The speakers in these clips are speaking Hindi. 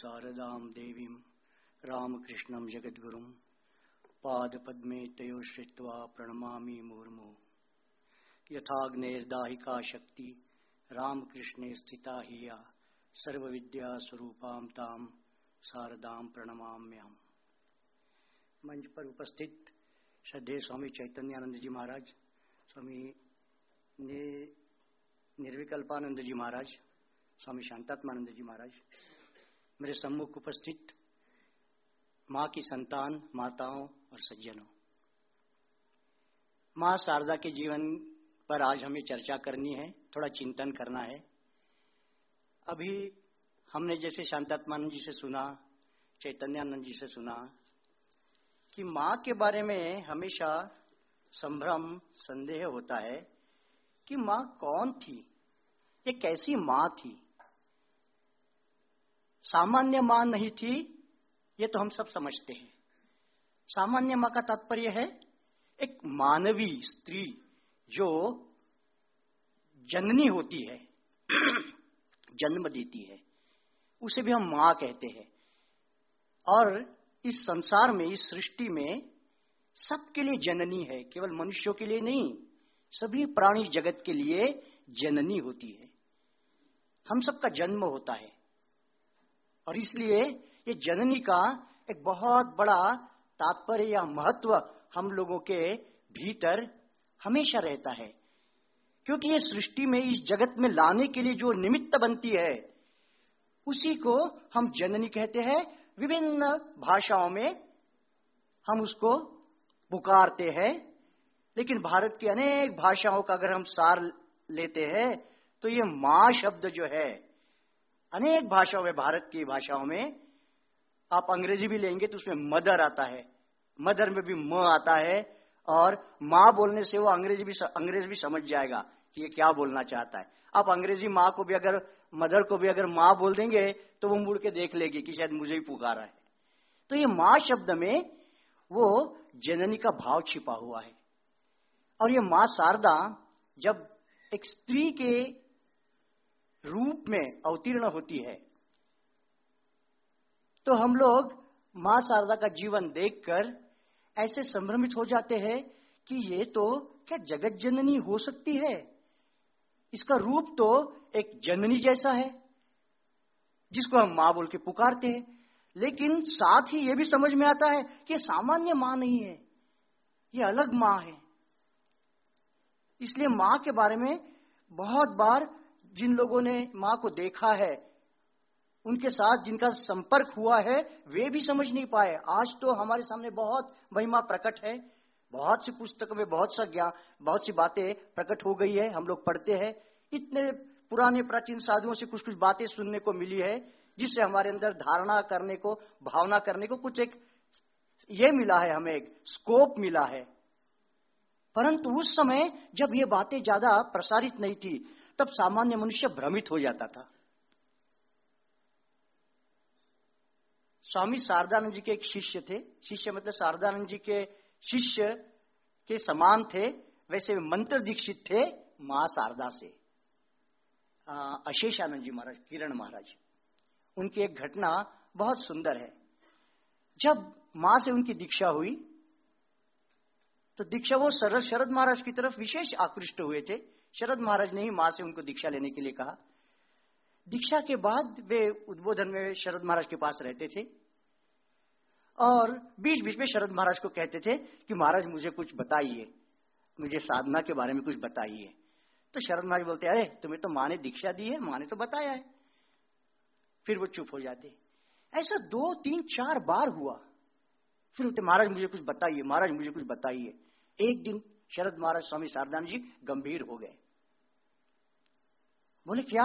शारदां देवीं रामकृष्णं जगद्गुरुं पादपद्मे तयो श्रित्वा प्रणमामि मुर्मु यथाग्नेर्दाहिका शक्ति रामकृष्णे स्थिता ही या सर्वविद्यास्वरूपां तां मंच पर उपस्थित श्रद्धेय स्वामी चैतन्यानंद जी महाराज, स्वामी निर्विकल्पानंद जी महाराज, स्वामी शांतात्मानंद जी महाराज मेरे सम्मुख उपस्थित माँ की संतान, माताओं और सज्जनों। माँ शारदा के जीवन पर आज हमें चर्चा करनी है, थोड़ा चिंतन करना है। अभी हमने जैसे शांतात्मानंद जी से सुना, चैतन्यानंद जी से सुना कि माँ के बारे में हमेशा संभ्रम, संदेह होता है कि माँ कौन थी? ये कैसी माँ थी? सामान्य माँ नहीं थी, ये तो हम सब समझते हैं। सामान्य माँ का तात्पर्य है, एक मानवी स्त्री जो जननी होती है, जन्म देती है, उसे भी हम माँ कहते हैं। और इस संसार में, इस सृष्टि में सबके लिए जननी है, केवल मनुष्यों के लिए नहीं, सभी प्राणी जगत के लिए जननी होती है। हम सबका जन्म होता है। और इसलिए ये जननी का एक बहुत बड़ा तात्पर्य या महत्व हम लोगों के भीतर हमेशा रहता है। क्योंकि ये सृष्टि में, इस जगत में लाने के लिए जो निमित्त बनती है, उसी को हम जननी कहते हैं। विभिन्न भाषाओं में हम उसको पुकारते हैं, लेकिन भारत की अनेक भाषाओं का अगर हम सार लेते हैं तो ये माँ शब्द जो है अनेक भाषाओं में, भारत की भाषाओं में, आप अंग्रेज़ी भी लेंगे तो उसमें मदर आता है। मदर में भी म आता है और माँ बोलने से वो अंग्रेज़ी भी अंग्रेज़ भी समझ जाएगा कि ये क्या बोलना चाहता है। आप अंग्रेज़ी माँ को भी अगर, मदर को भी अगर माँ बोल देंगे तो वो मुड़ के देख लेगी कि शायद मुझे ही पुकारा है। तो ये माँ शब्द में वो जननी का भाव छिपा हुआ है। और ये माँ शारदा जब एक स्त्री के रूप में अवतीर्ण होती है। तो हम लोग माँ शारदा का जीवन देखकर ऐसे संभ्रमित हो जाते हैं कि ये तो क्या जगत जननी हो सकती है? इसका रूप तो एक जननी जैसा है, जिसको हम माँ बोल के पुकारते हैं। लेकिन साथ ही ये भी समझ में आता है कि सामान्य माँ नहीं है, ये अलग माँ है। इसलिए माँ के बारे में बहुत बार जिन लोगों ने माँ को देखा है, उनके साथ जिनका संपर्क हुआ है, वे भी समझ नहीं पाए। आज तो हमारे सामने बहुत महिमा प्रकट है, बहुत सी पुस्तकों में बहुत सा ज्ञान, बहुत सी बातें प्रकट हो गई है, हम लोग पढ़ते हैं। इतने पुराने प्राचीन साधुओं से कुछ कुछ बातें सुनने को मिली है, जिससे हमारे अंदर धारणा करने को, भावना करने को कुछ एक ये मिला है, हमें एक स्कोप मिला है। परंतु उस समय जब ये बातें ज़्यादा प्रसारित नहीं थी तब सामान्य मनुष्य भ्रमित हो जाता था। स्वामी शारदानंद जी के एक शिष्य थे। शिष्य मतलब शारदानंद जी के शिष्य के समान थे, वैसे मंत्र दीक्षित थे माँ शारदा से। अशेषानंद जी महाराज, किरण महाराज, उनकी एक घटना बहुत सुंदर है। जब माँ से उनकी दीक्षा हुई तो दीक्षा वो शरद शरद महाराज की तरफ़ विशेष आकृष्ट हुए थे। शरद महाराज ने ही माँ से उनको दीक्षा लेने के लिए कहा। दीक्षा के बाद वे उद्बोधन में शरद महाराज के पास रहते थे और बीच बीच में शरद महाराज को कहते थे कि महाराज मुझे कुछ बताइए, मुझे साधना के बारे में कुछ बताइए। तो शरद महाराज बोलते, अरे, तुम्हें तो माँ ने दीक्षा दी है, माँ ने तो बताया है। फिर वो चुप हो जाते। ऐसा दो, तीन, चार बार हुआ। फिर बोलते, महाराज मुझे कुछ बताइए, महाराज मुझे कुछ बताइए। एक दिन शरद महाराज स्वामी शारदान जी गंभीर हो गए। बोले, क्या?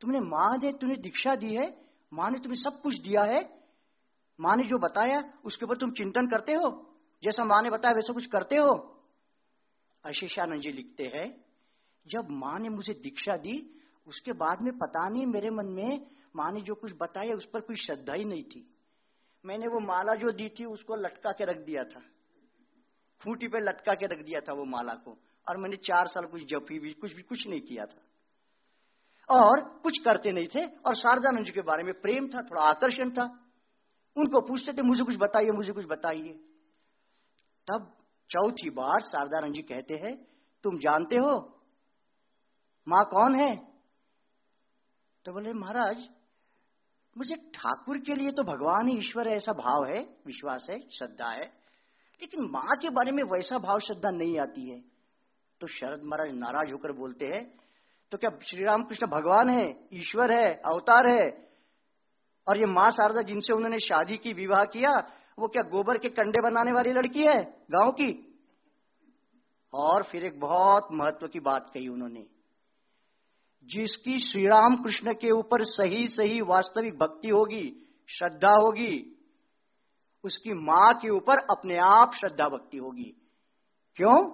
तुमने माँ ने तुम्हें दीक्षा दी है? माँ ने तुम्हें सब कुछ दिया है? माँ ने जो बताया, उसके ऊपर तुम चिंतन करते हो? जैसा माँ ने बताया, वैसा कुछ करते हो? अशेषानंद जी लिखते हैं, जब माँ ने मुझे दीक्षा दी, उसके बाद में पता नहीं, मेरे मन में माँ ने जो कुछ बताया, उस पर कोई श्रद्धा ही नहीं थी। मैंने वो माला जो दी थी, उसको लटका के रख दिया था। खूंटी पे लटका के रख दिया था वो माला को, और मैंने चार साल कुछ जपी भी, कुछ भी, कुछ नहीं किया था। और कुछ करते नहीं थे। और शारदानंद जी के बारे में प्रेम था, थोड़ा आकर्षण था। उनको पूछते थे, मुझे कुछ बताइए, मुझे कुछ बताइए। तब चौथी बार शारदानंद जी कहते हैं, तुम जानते हो? माँ कौन है? तो बोले, महाराज, मुझे ठाकुर के लिए तो भगवान ही ईश्वर है, ऐसा भाव है, विश्वास है, श्रद्धा है। लेकिन माँ के बारे में वैसा भाव, श्रद्धा नहीं आती है। तो शरद महाराज नाराज़ होकर बोलते हैं तो क्या श्री रामकृष्ण भगवान है, ईश्वर है, अवतार है? और ये माँ शारदा जिनसे उन्होंने शादी की, विवाह किया, वो क्या गोबर के कंडे बनाने वाली लड़की है, गाँव की? और फिर एक बहुत महत्व की बात कही उन्होंने। जिसकी श्री राम कृष्ण के ऊपर सही सही वास्तविक भक्ति होगी, श्रद्धा होगी, उसकी माँ के ऊपर अपने आप श्रद्धा भक्ति होगी। क्यों?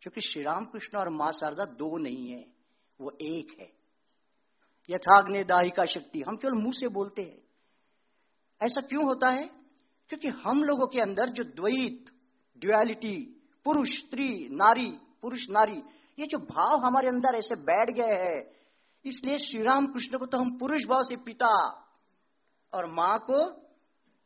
क्योंकि श्री राम कृष्ण और माँ शारदा दो नहीं है। वो एक है। यथाग्नि दाहिका शक्ति। हम केवल मुँह से बोलते हैं। ऐसा क्यों होता है? क्योंकि हम लोगों के अंदर जो द्वैत ड्युअलिटी पुरुष, स्त्री, नारी, पुरुष, नारी, ये जो भाव हमारे अंदर ऐसे बैठ गए हैं, इसलिए श्री राम कृष्ण को तो हम पुरुष भाव से पिता और माँ को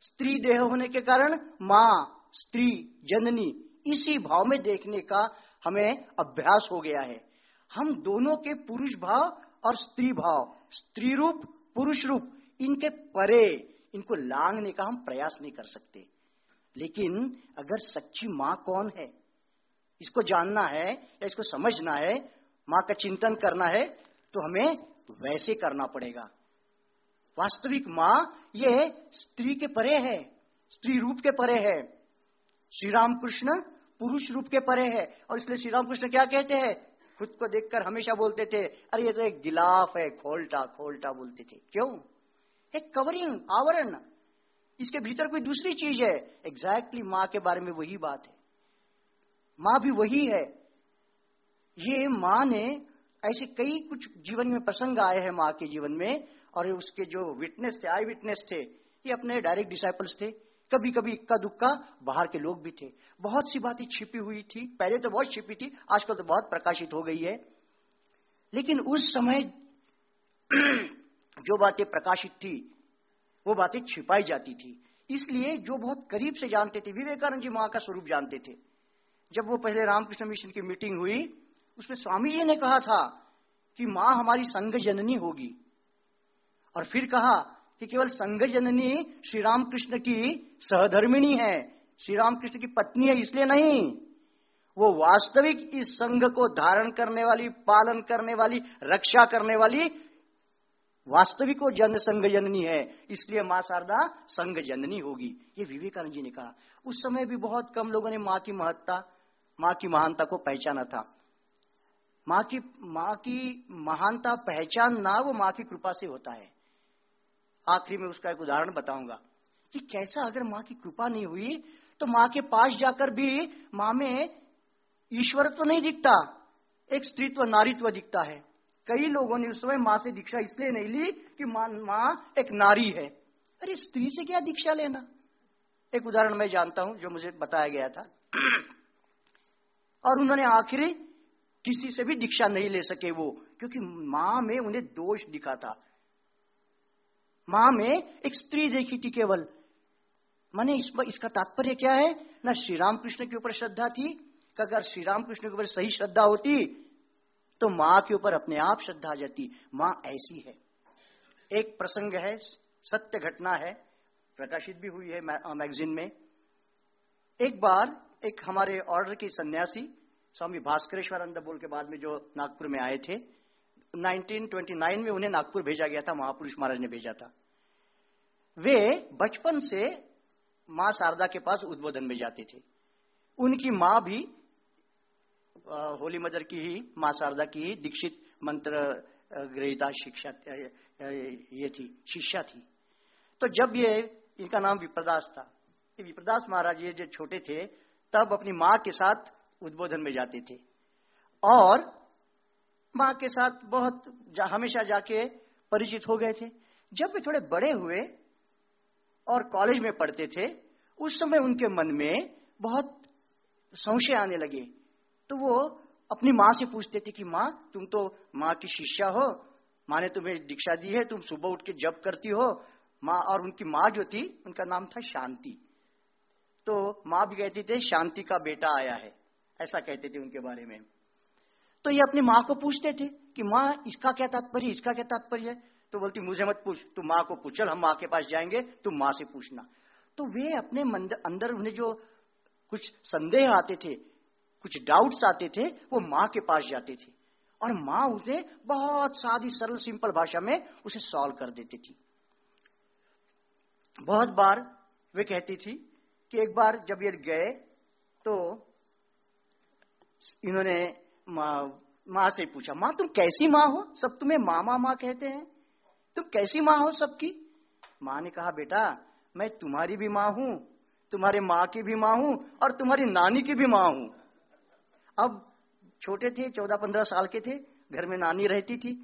स्त्री देह होने के कारण माँ, स्त्री, जननी, इसी भाव में देखने का हमें अभ्यास हो गया है। हम दोनों के पुरुष भाव और स्त्री भाव, स्त्री रूप, पुरुष रूप, इनके परे, इनको लांगने का हम प्रयास नहीं कर सकते। लेकिन अगर सच्ची माँ कौन है? इसको जानना है या इसको समझना है, माँ का चिंतन करना है तो हमें वैसे करना पड़ेगा। वास्तविक माँ ये स्त्री के परे है, स्त्री रूप के परे है। श्री राम कृष्ण पुरुष रूप के परे है और इसलिए श्री राम कृष्ण क्या कहते हैं? खुद को देखकर हमेशा बोलते थे, अरे, ये तो एक गिलाफ है, खोलटा खोलटा, बोलते थे। क्यों? एक कवरिंग, आवरण। इसके भीतर कोई दूसरी चीज़ है। एग्जैक्टली माँ के बारे में वही बात है। माँ भी वही है। ये माँ ने ऐसे कई कुछ जीवन में प्रसंग आए हैं माँ के जीवन में, और उसके जो विटनेस थे आई विटनेस थे, ये अपने डायरेक्ट डिसाइपल्स थे। कभी कभी इक्का दुक्का बाहर के लोग भी थे। बहुत सी बातें छिपी हुई थी। पहले तो बहुत छिपी थी, आजकल तो बहुत प्रकाशित हो गई है। लेकिन उस समय जो बातें प्रकाशित थी, वो बातें छिपाई जाती थी। इसलिए जो बहुत करीब से जानते थे, विवेकानंद जी माँ का स्वरूप जानते थे। जब वो पहले रामकृष्ण मिशन की मीटिंग हुई, उसमें स्वामी जी ने कहा था कि माँ हमारी संघ जननी होगी। और फिर कहा कि केवल संघ जननी श्री रामकृष्ण की सहधर्मिणी है। श्री रामकृष्ण की पत्नी है इसलिए नहीं। वो वास्तविक इस संघ को धारण करने वाली, पालन करने वाली, रक्षा करने वाली वास्तविक वो जन संघ जननी है। इसलिए माँ शारदा संघ जननी होगी। ये विवेकानंद जी ने कहा। उस समय भी बहुत कम लोगों ने माँ की महत्ता, माँ की महानता को पहचाना था। माँ की माँ की महानता पहचानना वो माँ की कृपा से होता है। आखिरी में उसका एक उदाहरण बताऊँगा। कि कैसा अगर माँ की कृपा नहीं हुई तो माँ के पास जाकर भी माँ में ईश्वरत्व नहीं दिखता, एक स्त्रीत्व, नारीत्व दिखता है। कई लोगों ने उस समय माँ से दीक्षा इसलिए नहीं ली कि माँ माँ एक नारी है। अरे, स्त्री से क्या दीक्षा लेना? एक उदाहरण मैं जानता हूँ, जो मुझे बताया गया था। और उन्होंने आखिरी किसी से भी दीक्षा नहीं ले सके वो, क्योंकि माँ में उन्हें दोष दिखा था। माँ में एक स्त्री देखी थी केवल। माने इस, इसका तात्पर्य क्या है? ना श्री राम कृष्ण के ऊपर श्रद्धा थी अगर श्री राम कृष्ण के ऊपर सही श्रद्धा होती तो माँ के ऊपर अपने आप श्रद्धा आ जाती। माँ ऐसी है। एक प्रसंग है सत्य घटना है प्रकाशित भी हुई है मैगजीन में। एक बार एक हमारे ऑर्डर की सन्यासी स्वामी भास्करेश्वरानंद बोल के बाद में जो नागपुर में आए थे 1929 में उन्हें नागपुर भेजा गया था, महापुरुष महाराज ने भेजा था। वे बचपन से माँ शारदा के पास उद्बोधन में जाते थे। उनकी माँ भी होली मदर की ही, माँ शारदा की ही दीक्षित मंत्र ग्रहिता शिक्षा ये थी, शिष्या थी। तो जब ये, इनका नाम विप्रदास था। विप्रदास महाराज ये जो छोटे थे, तब अपनी माँ के साथ उद्बोधन में जाते थे। और माँ के साथ बहुत जा, हमेशा जाके परिचित हो गए थे। जब वे थोड़े बड़े हुए और कॉलेज में पढ़ते थे उस समय उनके मन में बहुत संशय आने लगे। तो वो अपनी माँ से पूछते थे कि माँ तुम तो माँ की शिष्या हो। माँ ने तुम्हें दीक्षा दी है तुम सुबह उठ के जब करती हो। माँ और उनकी माँ जो थी उनका नाम था शांति। तो माँ भी कहती थे शांति का बेटा आया है। ऐसा कहते थे उनके बारे में। तो ये अपनी माँ को पूछते थे कि माँ, इसका क्या तात्पर्य? इसका क्या तात्पर्य है? तो बोलती, मुझे मत पूछ। तू माँ को पूछ। चल, हम माँ के पास जाएँगे तुम माँ से पूछना। तो वे अपने अंदर उन्हें जो कुछ संदेह आते थे, कुछ डाउट्स आते थे, वो माँ के पास जाते थे। और माँ उसे बहुत सादी, सरल सिंपल भाषा में उसे सॉल्व कर देती थी। बहुत बार वे कहती थी कि एक बार जब ये गए तो इन्होंने माँ से पूछा, माँ, तुम कैसी माँ हो? सब तुम्हें मामा, माँ कहते हैं। तुम कैसी माँ हो सबकी? माँ ने कहा, बेटा, मैं तुम्हारी भी माँ हूँ, तुम्हारे माँ की भी माँ हूँ और तुम्हारी नानी की भी माँ हूँ। अब छोटे थे, चौदह, पंद्रह साल के थे, घर में नानी रहती थी।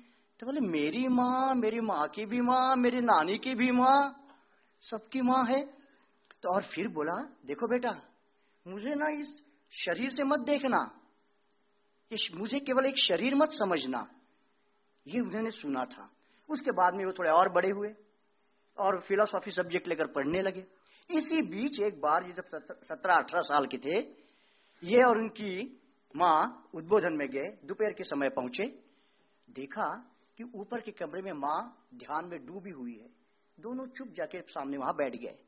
तो बोले, मेरी माँ मेरी माँ की भी माँ, मेरी नानी की भी माँ, सबकी माँ है। तो और फिर बोला, देखो बेटा, मुझे ना इस शरीर से मत देखना। इस मुझे केवल एक शरीर मत समझना। ये उन्होंने सुना था। उसके बाद में वो थोड़े और बड़े हुए और फिलोसॉफी सब्जेक्ट लेकर पढ़ने लगे। इसी बीच एक बार जब सत्रह अठारह साल के थे, ये और उनकी माँ उद्बोधन में गए, दोपहर के समय पहुँचे। देखा कि ऊपर के कमरे में माँ ध्यान में डूबी हुई है। दोनों चुप जाके सामने वहाँ बैठ गए।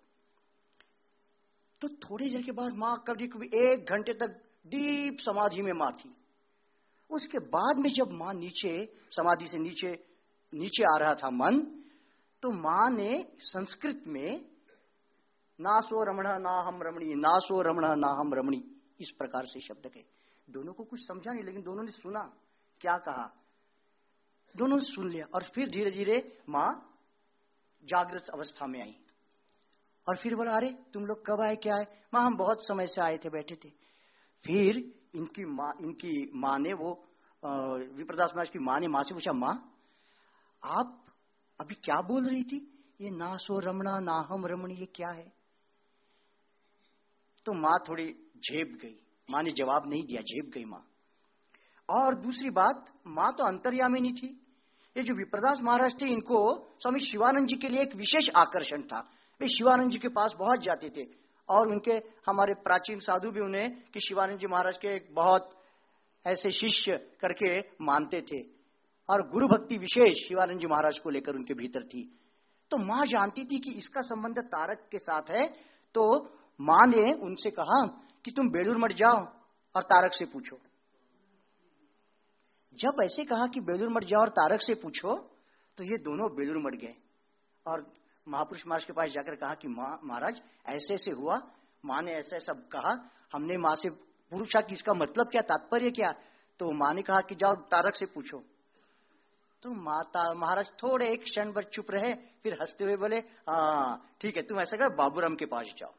तो थोड़ी देर के बाद माँ कभी कभी एक घंटे तक डीप समाधि में माँ थी। उसके बाद में जब माँ नीचे, समाधि से नीचे नीचे आ रहा था मन तो माँ ने संस्कृत में नासो रमण, ना हम रमणी नासो रमण, ना हम रमणी, इस प्रकार से शब्द कहे। दोनों को कुछ समझा नहीं, लेकिन दोनों ने सुना। क्या कहा? दोनों ने सुन लिया, और फिर धीरे धीरे माँ जागृत अवस्था में आई। और फिर बोला, अरे, तुम लोग कब आए, क्या आए? माँ, हम बहुत समय से आए थे, बैठे थे। फिर इनकी माँ इनकी माँ ने वो विप्रदास महाराज की माँ ने माँ से पूछा, माँ, आप अभी क्या बोल रही थी? ये ना सो रमणा, ना हम रमणी, ये क्या है? तो माँ थोड़ी झेप गई। माँ ने जवाब नहीं दिया, झेप गई माँ। और दूसरी बात, माँ तो अंतर्यामी नहीं थी। ये जो विप्रदास महाराज थे, इनको स्वामी शिवानंद जी के लिए एक विशेष आकर्षण था। वे शिवानंद जी के पास बहुत जाते थे। और उनके हमारे प्राचीन साधु भी उन्हें कि शिवानंद जी महाराज के एक बहुत ऐसे शिष्य करके मानते थे। और गुरु भक्ति विशेष शिवानंद जी महाराज को लेकर उनके भीतर थी। तो माँ जानती थी कि इसका संबंध तारक के साथ है तो माँ ने उनसे कहा कि तुम बेलूर मठ जाओ और तारक से पूछो। जब ऐसे कहा कि बेलूर मठ जाओ और तारक से पूछो तो ये दोनों बेलूर मठ गए। और महापुरुष महाराज के पास जाकर कहा कि महाराज, ऐसे ऐसे हुआ। माँ ने ऐसा ऐसा कहा। हमने माँ से पूछा कि इसका मतलब क्या, तात्पर्य क्या? तो माँ ने कहा कि जाओ तारक से पूछो। तो माता, महाराज थोड़े एक क्षण भर चुप रहे, फिर हँसते हुए बोले हाँ ठीक है, तुम ऐसा कर, बाबूराम के पास जाओ।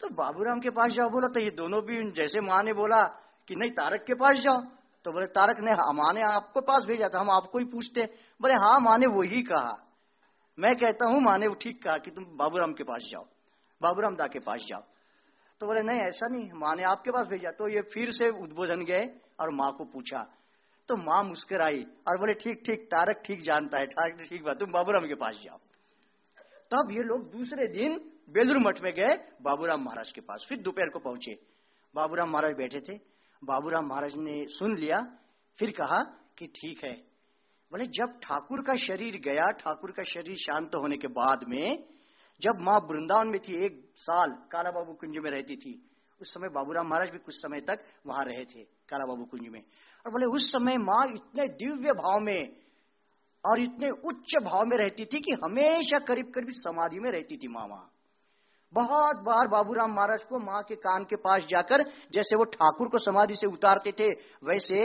तो बाबूराम के पास जाओ, बोला तो ये दोनों भी जैसे माँ ने बोला कि नहीं, तारक के पास जाओ। तो बोले, तारक ने, माँ ने आपको पास भेजा था, हम आपको ही पूछते। बोले हाँ माँ ने वही कहा। मैं कहता हूँ, माँ ने ठीक कहा कि तुम बाबूराम के पास जाओ, बाबूराम दा के पास जाओ। तो बोले, नहीं, ऐसा नहीं, माँ ने आपके पास भेजा। तो ये फिर से उद्बोधन गए और माँ को पूछा। तो माँ मुस्कुराई और बोले, ठीक ठीक, तारक ठीक जानता है ठाक ठीक बात, तुम बाबूराम के पास जाओ। तब ये लोग दूसरे दिन बेलूर मठ में गए, बाबूराम महाराज के पास। फिर दोपहर को पहुँचे। बाबूराम महाराज बैठे थे। बाबूराम महाराज ने सुन लिया, फिर कहा कि ठीक है बोले, जब ठाकुर का शरीर गया, ठाकुर का शरीर शांत होने के बाद में, जब माँ वृंदावन में थी, एक साल काला बाबू कुंज में रहती थी, उस समय बाबूराम महाराज भी कुछ समय तक वहाँ रहे थे काला बाबू कुंज में। और बोले, उस समय माँ इतने दिव्य भाव में और इतने उच्च भाव में रहती थी कि हमेशा करीब करीब समाधि में रहती थी माँ वहाँ बहुत बार बाबूराम महाराज को माँ के कान के पास जाकर, जैसे वो ठाकुर को समाधि से उतारते थे, वैसे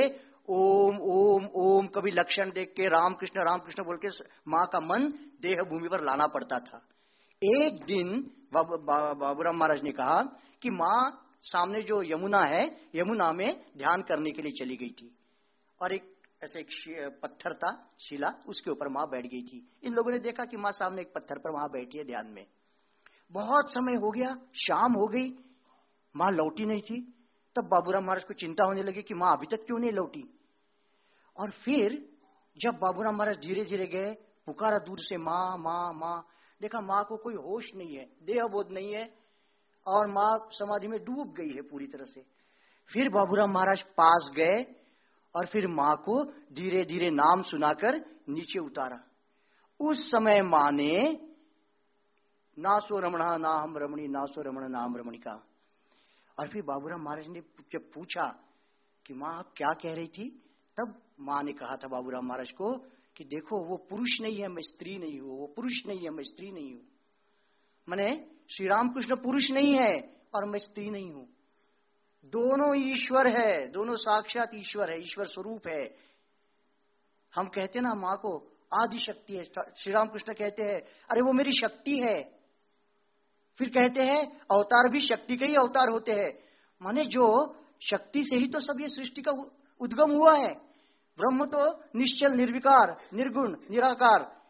ओम ओम ओम, कभी लक्षण देख के रामकृष्ण रामकृष्ण बोल के माँ का मन देह भूमि पर लाना पड़ता था। एक दिन बाबूराम महाराज ने कहा कि माँ, सामने जो यमुना है, यमुना में ध्यान करने के लिए चली गई थी। और एक, ऐसे एक पत्थर था, शिला, उसके ऊपर माँ बैठ गई थी। इन लोगों ने देखा कि माँ सामने एक पत्थर पर वहाँ बैठी है ध्यान में। बहुत समय हो गया, शाम हो गई, माँ लौटी नहीं थी। तब बाबूराम महाराज को चिंता होने लगी कि माँ अभी तक क्यों नहीं लौटी? और फिर जब बाबूराम महाराज धीरे धीरे गए, पुकारा दूर से, माँ माँ माँ, देखा माँ को कोई होश नहीं है देह बोध नहीं है और माँ समाधि में डूब गई है पूरी तरह से। फिर बाबूराम महाराज पास गए और फिर माँ को धीरे धीरे नाम सुनाकर नीचे उतारा। उस समय माँ ने, ना सो रमण, ना हम रमणी, ना सो रमण नाम रमणिका और फिर बाबूराम महाराज ने जब पूछा कि माँ क्या कह रही थी? तब माँ ने कहा था बाबूराम महाराज को कि देखो, वो पुरुष नहीं है, मैं स्त्री नहीं हूँ, वो पुरुष नहीं है, मैं स्त्री नहीं हूँ। मैंने श्री रामकृष्ण पुरुष नहीं है और मैं स्त्री नहीं हूँ। दोनों ईश्वर है, दोनों साक्षात ईश्वर है, ईश्वर स्वरूप है। हम कहते ना माँ को आदि शक्ति है श्री रामकृष्ण कहते हैं, अरे वो मेरी शक्ति है। फिर कहते हैं, अवतार भी शक्ति के ही अवतार होते हैं। माने जो शक्ति से ही तो सब ये सृष्टि का उद्गम हुआ है। ब्रह्म तो निश्चल, निर्विकार, निर्गुण, निराकार।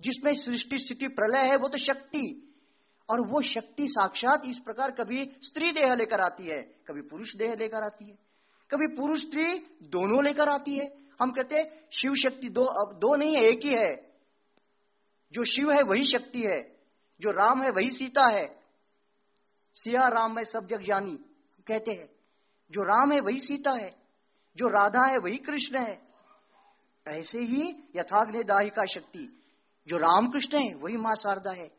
जिसमें सृष्टि, स्थिति, प्रलय है, वो तो शक्ति। और वो शक्ति साक्षात इस प्रकार कभी स्त्री देह लेकर आती है, कभी पुरुष देह लेकर आती है। कभी पुरुष, स्त्री दोनों लेकर आती है। हम कहते हैं, शिव शक्ति दो, अब दो नहीं है, एक ही है। जो शिव है, वही शक्ति है। जो राम है, वही सीता है। सिया राम में सब जग जानी कहते हैं, जो राम है, वही सीता है। जो राधा है, वही कृष्ण है। ऐसे ही यथाग्नि दाहिका शक्ति। जो रामकृष्ण है, वही माँ शारदा है।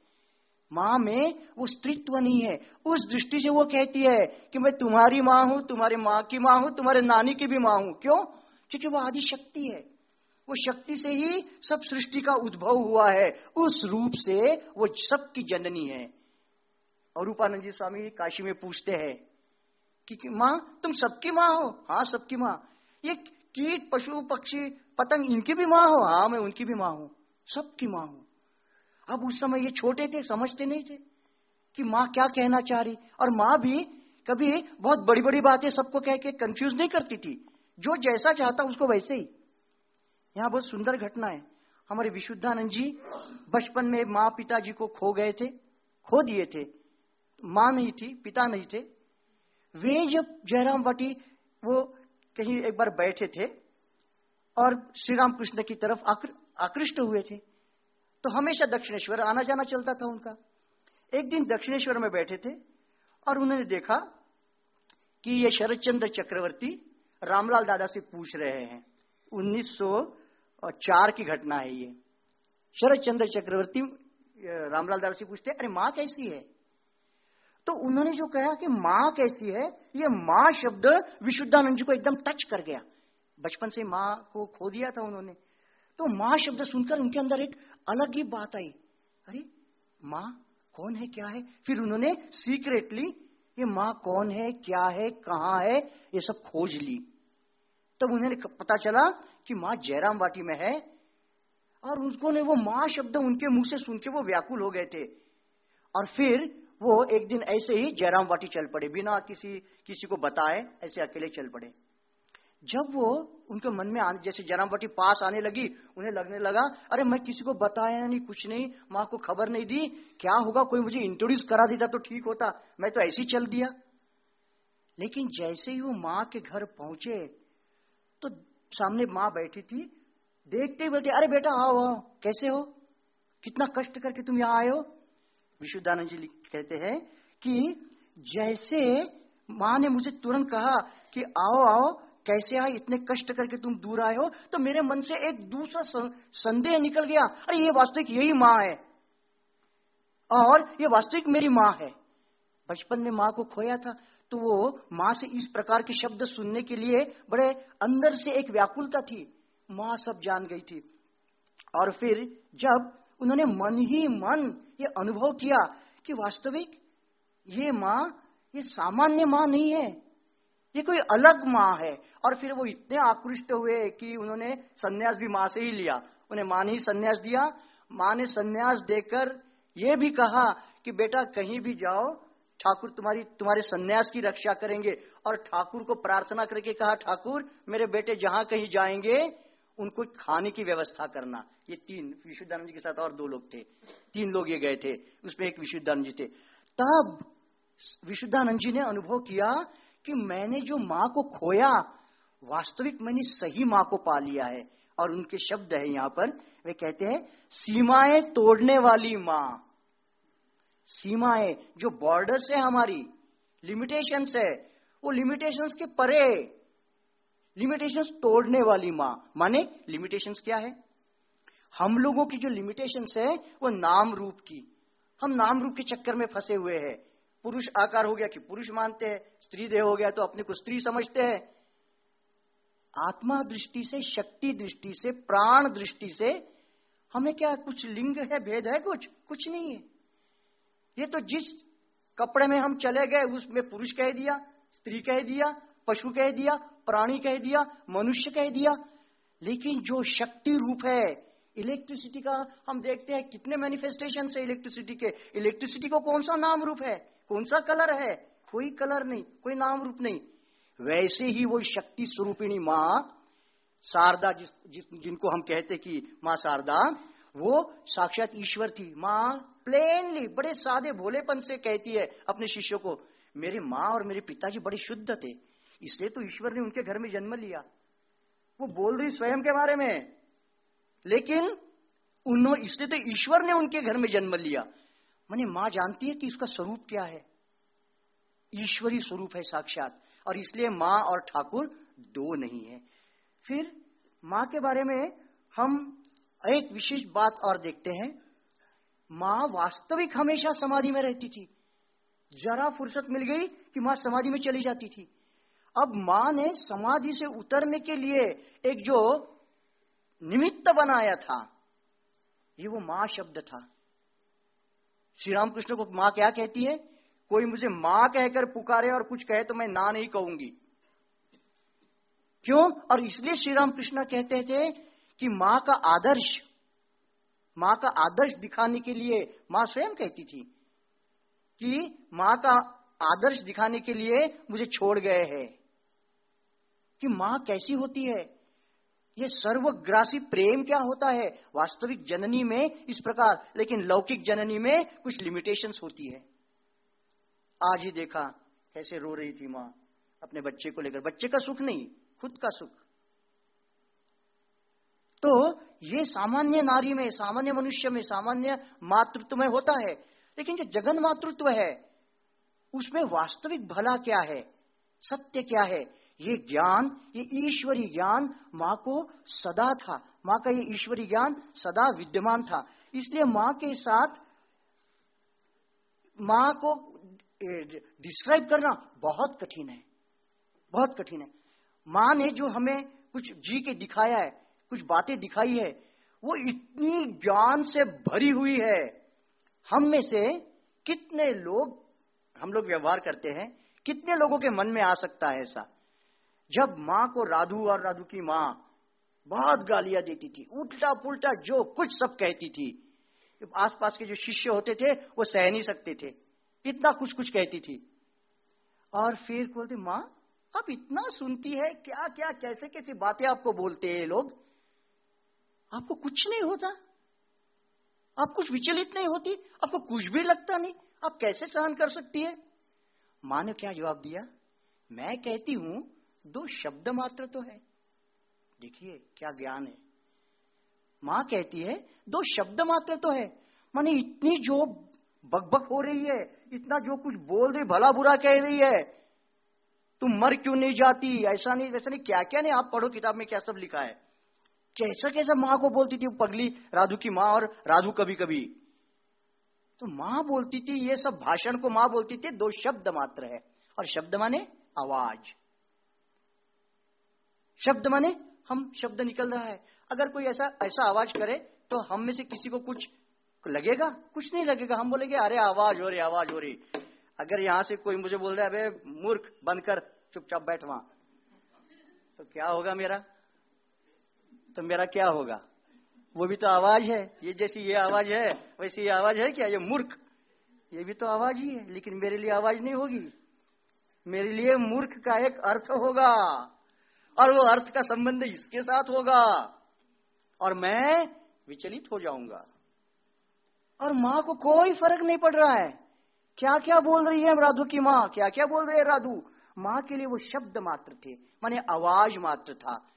माँ में वो स्त्रीत्व नहीं है। उस दृष्टि से वो कहती है कि मैं तुम्हारी माँ हूँ, तुम्हारे माँ की माँ हूँ, तुम्हारे नानी की भी माँ हूँ। क्यों? क्योंकि वो आदि शक्ति है। वो शक्ति से ही सब सृष्टि का उद्भव हुआ है। उस रूप से वो सबकी जननी है। और रूपानंद जी स्वामी काशी में पूछते हैं कि माँ, तुम सबकी माँ हो। हाँ सबकी माँ। ये कीट, पशु, पक्षी, पतंग, इनकी भी माँ हो। हाँ मैं उनकी भी माँ हूँ। सबकी माँ हूँ। अब उस समय ये छोटे थे, समझते नहीं थे कि माँ क्या कहना चाह रही। और माँ भी कभी बहुत बड़ी बड़ी बातें सबको कह के कंफ्यूज नहीं करती थी। जो जैसा चाहता उसको वैसे ही। यहाँ बहुत सुंदर घटना है। हमारे विशुद्धानंद जी बचपन में माँ पिताजी को खो गए थे, खो दिए थे। माँ नहीं थी, पिता नहीं थे। वे जब जयराम वाटी, वो कहीं एक बार बैठे थे और श्री राम कृष्ण की तरफ़ आकृष्ट हुए थे। तो हमेशा दक्षिणेश्वर आना जाना चलता था उनका। एक दिन दक्षिणेश्वर में बैठे थे और उन्होंने देखा कि ये शरद चक्रवर्ती रामलाल दादा से पूछ रहे हैं। 1904 की घटना है ये। शरद चंद्र चक्रवर्ती रामलाल दादा से पूछते अरे माँ कैसी है? तो उन्होंने जो कहा कि माँ कैसी है, ये माँ शब्द विशुद्धानंद जी को एकदम टच कर गया। बचपन से माँ को खो दिया था उन्होंने। तो माँ शब्द सुनकर उनके अंदर एक अलग ही बात आई। अरे, माँ कौन है, क्या है? फिर उन्होंने सीक्रेटली ये माँ कौन है, क्या है, कहाँ है? ये सब खोज ली। तब तो उन्हें पता चला कि माँ जयराम वाटी में है। और उनको ने वो माँ शब्द उनके मुँह से सुन के वो व्याकुल हो गए थे। और फिर वो एक दिन ऐसे ही जयराम वाटी चल पड़े, बिना किसी किसी को बताए, ऐसे अकेले चल पड़े। जब वो उनके मन में आने, जैसे जरामपट्टी पास आने लगी, उन्हें लगने लगा, अरे, मैं किसी को बताया नहीं, कुछ नहीं, माँ को खबर नहीं दी, क्या होगा, कोई मुझे इंट्रोड्यूस करा देता तो ठीक होता, मैं तो ऐसे ही चल दिया। लेकिन जैसे ही वो माँ के घर पहुँचे तो सामने माँ बैठी थी, देखते ही बोलते, अरे, बेटा, आओ आओ, कैसे हो? कितना कष्ट करके तुम यहाँ आए हो? विशुद्धानंद जी कहते हैं कि जैसे माँ ने मुझे तुरंत कहा कि आओ आओ, कैसे आए, इतने कष्ट करके तुम दूर आए हो तो मेरे मन से एक दूसरा संदेह निकल गया। अरे, ये वास्तविक यही माँ है। और ये वास्तविक मेरी माँ है। बचपन में माँ को खोया था तो वो माँ से इस प्रकार के शब्द सुनने के लिए बड़े अंदर से एक व्याकुलता थी। माँ सब जान गई थी। और फिर जब उन्होंने मन ही मन ये अनुभव किया कि वास्तविक ये माँ, ये सामान्य माँ नहीं है। ये कोई अलग माँ है। और फिर वो इतने आकृष्ट हुए कि उन्होंने सन्यास भी माँ से ही लिया। उन्हें माँ ने ही सन्यास दिया। माँ ने सन्यास देकर ये भी कहा कि, बेटा, कहीं भी जाओ, ठाकुर तुम्हारी, तुम्हारे सन्यास की रक्षा करेंगे। और ठाकुर को प्रार्थना करके कहा, ठाकुर, मेरे बेटे जहाँ कहीं जाएँगे उनको खाने की व्यवस्था करना। ये तीन विशुद्धानंद जी के साथ और दो लोग थे। तीन लोग ये गए थे। उसमें एक विशुद्धानंद जी थे। तब विशुद्धानंद जी ने अनुभव किया कि मैंने जो माँ को खोया, वास्तविक मैंने सही माँ को पा लिया है। और उनके शब्द है यहाँ पर। वे कहते हैं, सीमाएँ तोड़ने वाली माँ। सीमाएँ जो बॉर्डर्स है हमारी, लिमिटेशंस है, वो लिमिटेशंस के परे लिमिटेशंस तोड़ने वाली माँ। माने लिमिटेशंस क्या है? हम लोगों की जो लिमिटेशंस है, वो नाम रूप की। हम नाम रूप के चक्कर में फंसे हुए हैं। पुरुष आकार हो गया कि पुरुष मानते हैं, स्त्री देह हो गया तो अपने को स्त्री समझते हैं। आत्मा दृष्टि से, शक्ति दृष्टि से, प्राण दृष्टि से हमें क्या कुछ लिंग है, भेद है कुछ? कुछ नहीं है। ये तो जिस कपड़े में हम चले गए, उसमें पुरुष कह दिया, स्त्री कह दिया पशु कह दिया प्राणी कह दिया मनुष्य कह दिया। लेकिन जो शक्ति रूप है इलेक्ट्रिसिटी का हम देखते हैं कितने मैनिफेस्टेशन है इलेक्ट्रिसिटी के। इलेक्ट्रिसिटी को कौन सा नाम रूप है? कौन सा कलर है? कोई कलर नहीं कोई नाम रूप नहीं। वैसे ही वो शक्ति स्वरूपिणी माँ शारदा जिस, जिस जिनको हम कहते कि माँ शारदा वो साक्षात ईश्वर थी। माँ प्लेनली बड़े सादे भोलेपन से कहती है अपने शिष्यों को मेरे माँ और मेरे पिताजी बड़े शुद्ध थे। इसलिए तो ईश्वर ने उनके घर में जन्म लिया। वो बोल रही स्वयं के बारे में। लेकिन उन्होंने इसलिए तो ईश्वर ने उनके घर में जन्म लिया। मैंने माँ जानती है कि इसका स्वरूप क्या है। ईश्वरी स्वरूप है साक्षात। और इसलिए माँ और ठाकुर दो नहीं है। फिर माँ के बारे में हम एक विशेष बात और देखते हैं। माँ वास्तविक हमेशा समाधि में रहती थी। जरा फुर्सत मिल गई कि माँ समाधि में चली जाती थी। अब माँ ने समाधि से उतरने के लिए एक जो निमित्त बनाया था, ये वो माँ शब्द था। श्री रामकृष्ण को माँ क्या कहती है? कोई मुझे माँ कहकर पुकारे और कुछ कहे तो मैं ना नहीं कहूँगी। क्यों? और इसलिए श्री रामकृष्ण कहते थे कि माँ का आदर्श, माँ का आदर्श दिखाने के लिए, माँ स्वयं कहती थी कि माँ का आदर्श दिखाने के लिए मुझे छोड़ गए हैं। कि माँ कैसी होती है? ये सर्वग्रासी प्रेम क्या होता है? वास्तविक जननी में इस प्रकार, लेकिन लौकिक जननी में कुछ लिमिटेशंस होती है। आज ही देखा, कैसे रो रही थी माँ, अपने बच्चे को लेकर। बच्चे का सुख नहीं, खुद का सुख। तो ये सामान्य नारी में, सामान्य मनुष्य में, सामान्य मातृत्व में होता है। लेकिन जो जगन मातृत्व है, उसमें वास्तविक भला क्या है? सत्य क्या है? ये ज्ञान, ये ईश्वरी ज्ञान माँ को सदा था। माँ का ये ईश्वरी ज्ञान सदा विद्यमान था। इसलिए माँ के साथ माँ को डिस्क्राइब करना बहुत कठिन है। बहुत कठिन है। माँ ने जो हमें कुछ जी के दिखाया है, कुछ बातें दिखाई है, वो इतनी ज्ञान से भरी हुई है। हम में से कितने लोग, हम लोग व्यवहार करते हैं, कितने लोगों के मन में आ सकता है ऐसा? जब माँ को राधु और राधु की माँ बहुत गालियाँ देती थी उल्टा पुल्टा जो कुछ सब कहती थी। आसपास के जो शिष्य होते थे, वो सह नहीं सकते थे। इतना कुछ कुछ कहती थी। और फिर बोलते, माँ, आप इतना सुनती है क्या क्या कैसे कैसे बातें आपको बोलते हैं लोग? आपको कुछ नहीं होता। आप कुछ विचलित नहीं होती, आपको कुछ भी लगता नहीं। आप कैसे सहन कर सकती है? माँ ने क्या जवाब दिया? मैं कहती हूँ दो शब्द मात्र तो है। देखिए, क्या ज्ञान है। माँ कहती है, दो शब्द मात्र तो है। माने इतनी जो बकबक हो रही है, इतना जो कुछ बोल रही, भला बुरा कह रही है, तुम मर क्यों नहीं जाती? ऐसा नहीं, वैसा नहीं। क्या क्या नहीं, आप पढ़ो किताब में क्या सब लिखा है। कैसा कैसा माँ को बोलती थी पगली, राधु की माँ और राधु कभी कभी तो माँ बोलती थी, ये सब भाषण को माँ बोलती थी, दो शब्द मात्र है। और शब्द माने आवाज़। शब्द माने हम शब्द निकल रहा है। अगर कोई ऐसा ऐसा आवाज़ करे तो हम में से किसी को कुछ लगेगा? कुछ नहीं लगेगा। हम बोलेंगे, अरे, आवाज़ हो रही, आवाज़ हो रही। अगर यहाँ से कोई मुझे बोल रहा है, अबे, मूर्ख, बंद कर, चुपचाप बैठ वहाँ। तो क्या होगा मेरा? तो मेरा क्या होगा? वो भी तो आवाज़ है। ये जैसी ये आवाज़ है, वैसी ये आवाज़ है क्या? ये मूर्ख। ये भी तो आवाज़ ही है, लेकिन मेरे लिए आवाज़ नहीं होगी। मेरे लिए मूर्ख का एक अर्थ होगा। और वो अर्थ का संबंध इसके साथ होगा। और मैं विचलित हो जाऊँगा। और माँ को कोई फ़र्क नहीं पड़ रहा है। क्या क्या बोल रही है राधु की माँ? क्या क्या बोल रही है राधु? माँ के लिए वो शब्द मात्र थे, माने आवाज़ मात्र था।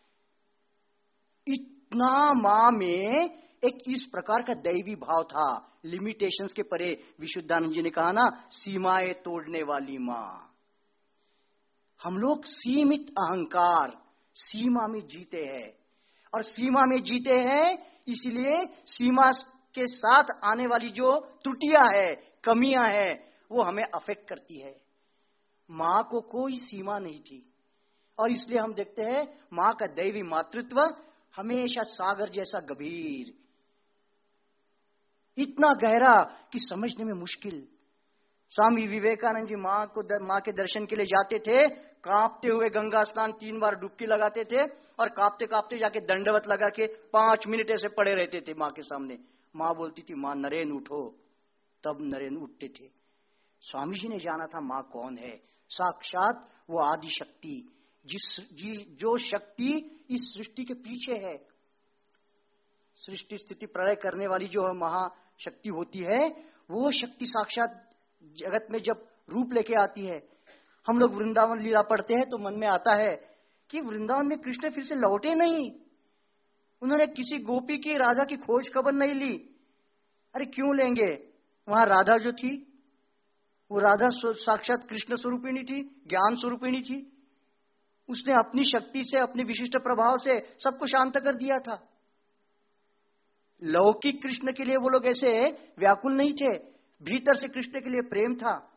इतना माँ में एक इस प्रकार का दैवी भाव था। लिमिटेशंस के परे विशुद्धानंद जी ने कहा ना, सीमाएँ तोड़ने वाली माँ। हम लोग सीमित अहंकार सीमा में जीते हैं। और सीमा में जीते हैं, इसलिए सीमा के साथ आने वाली जो त्रुटियाँ है, कमियाँ है, वो हमें अफेक्ट करती है। माँ को कोई सीमा नहीं थी। और इसलिए हम देखते हैं, माँ का दैवी मातृत्व हमेशा सागर जैसा गंभीर। इतना गहरा कि समझने में मुश्किल। स्वामी विवेकानंद जी माँ को माँ के दर्शन के लिए जाते थे कांपते हुए गंगा स्नान तीन बार डुबकी लगाते थे और कांपते कांपते जाके दंडवत लगा के पाँच मिनट ऐसे पड़े रहते थे माँ के सामने। माँ बोलती थी, माँ, नरेन, उठो। तब नरेन उठते थे। स्वामी जी ने जाना था, माँ, कौन है? साक्षात वो आदि शक्ति जिस जी, जो शक्ति इस सृष्टि के पीछे है। सृष्टि स्थिति प्रलय करने वाली जो महाशक्ति होती है, वो शक्ति साक्षात जगत में जब रूप लेके आती है हम लोग वृंदावन लीला पढ़ते हैं तो मन में आता है कि वृंदावन में कृष्ण फिर से लौटे नहीं। उन्होंने किसी गोपी की राधा की खोज खबर नहीं ली। अरे क्यों लेंगे? वहाँ राधा जो थी, वो राधा साक्षात कृष्ण स्वरूपिणी थी, ज्ञान स्वरूपिणी थी। उसने अपनी शक्ति से, अपने विशिष्ट प्रभाव से सबको शांत कर दिया था। लौकिक कृष्ण के लिए वो लोग ऐसे व्याकुल नहीं थे। भीतर से कृष्ण के लिए प्रेम था।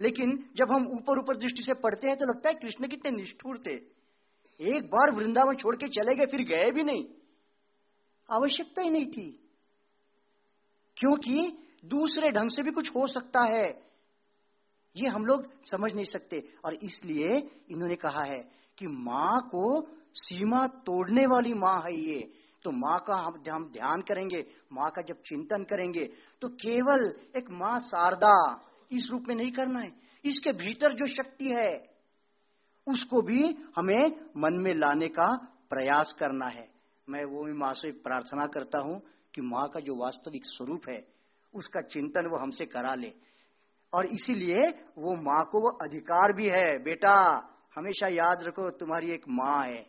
लेकिन जब हम ऊपर ऊपर दृष्टि से पढ़ते हैं तो लगता है कृष्ण कितने निष्ठुर थे। एक बार वृंदावन छोड़ के चले गए, फिर गए भी नहीं। आवश्यकता ही नहीं थी। क्योंकि दूसरे ढंग से भी कुछ हो सकता है। ये हम लोग समझ नहीं सकते। और इसलिए इन्होंने कहा है कि माँ को सीमा तोड़ने वाली माँ है ये। तो माँ का हम हम ध्यान करेंगे, माँ का जब चिंतन करेंगे तो केवल एक माँ शारदा इस रूप में नहीं करना है। इसके भीतर जो शक्ति है, उसको भी हमें मन में लाने का प्रयास करना है। मैं वो भी माँ से प्रार्थना करता हूँ कि माँ का जो वास्तविक स्वरूप है, उसका चिंतन वो हमसे करा ले। और इसीलिए वो माँ को वो अधिकार भी है। बेटा, हमेशा याद रखो, तुम्हारी एक माँ है।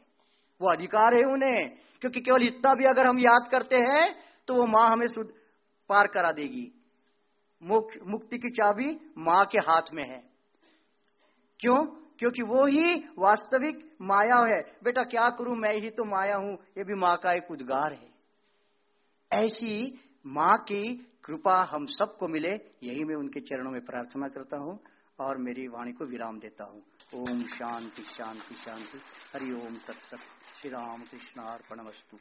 वो अधिकार है उन्हें, क्योंकि केवल इतना भी अगर हम याद करते हैं तो वो माँ हमें पार करा देगी। मुक्ति की चाबी माँ के हाथ में है। क्यों? क्योंकि वो ही वास्तविक माया है। बेटा, क्या करूँ? मैं ही तो माया हूँ। ये भी माँ का एक उद्गार है। ऐसी माँ की कृपा हम सबको मिले, यही मैं उनके चरणों में प्रार्थना करता हूँ और मेरी वाणी को विराम देता हूँ। ओम शांति शांति शांति। हरि ओम तत्सत। श्री राम कृष्णार्पण वस्तु